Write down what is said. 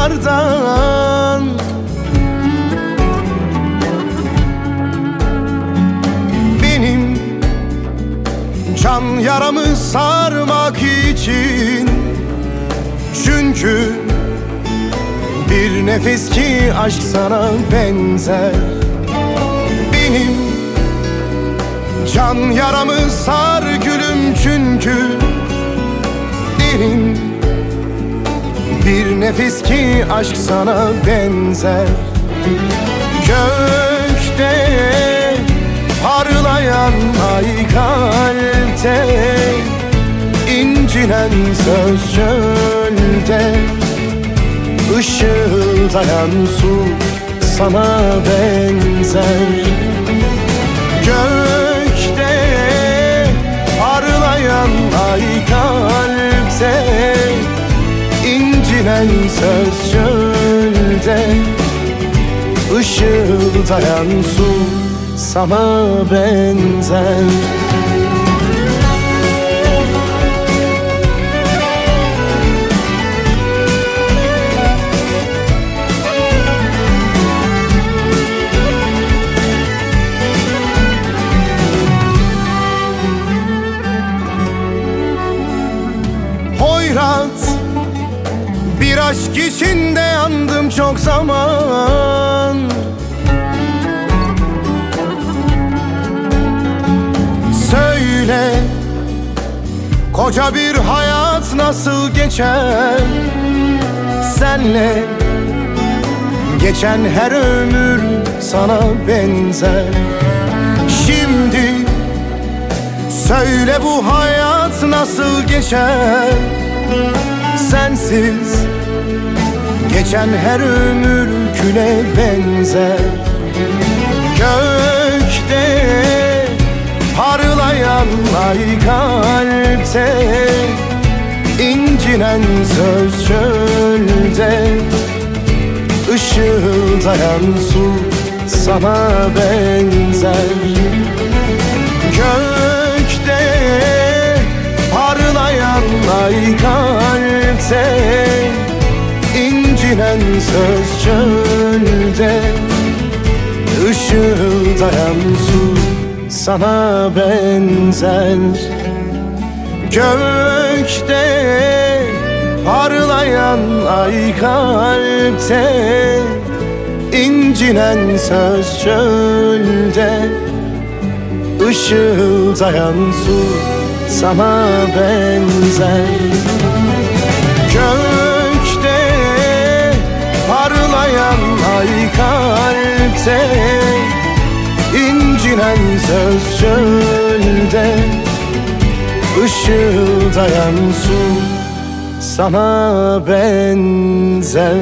yollardan. Benim can yaramı sarmak için Çünkü bir nefes ki aşk sana benzer. Benim can yaramı sar gülüm çünkü Derin bir nefes ki aşk sana benzer. Gökte Parlayan ay kalpte incinen söz çölde Işıldayan su sana benzer incinen söz çölde. Işıldayan su sana benzer. Hoyrat aşk içinde yandım çok zaman. Söyle Koca bir hayat nasıl geçer? Senle Geçen her ömür sana benzer. Şimdi Söyle bu hayat nasıl geçer? Sensiz Geçen her ömür küle benzer. Gökte Parlayan ay kalpte. İncinen söz çölde. Işıldayan su sana benzer incinen söz çölde Işıldayan su sana benzer. Gökte parlayan ay kalpte incinen söz çölde Işıldayan su sana benzer. Gökte parlayan ay kalpte incinen söz çölde Işıldayan su sana benzer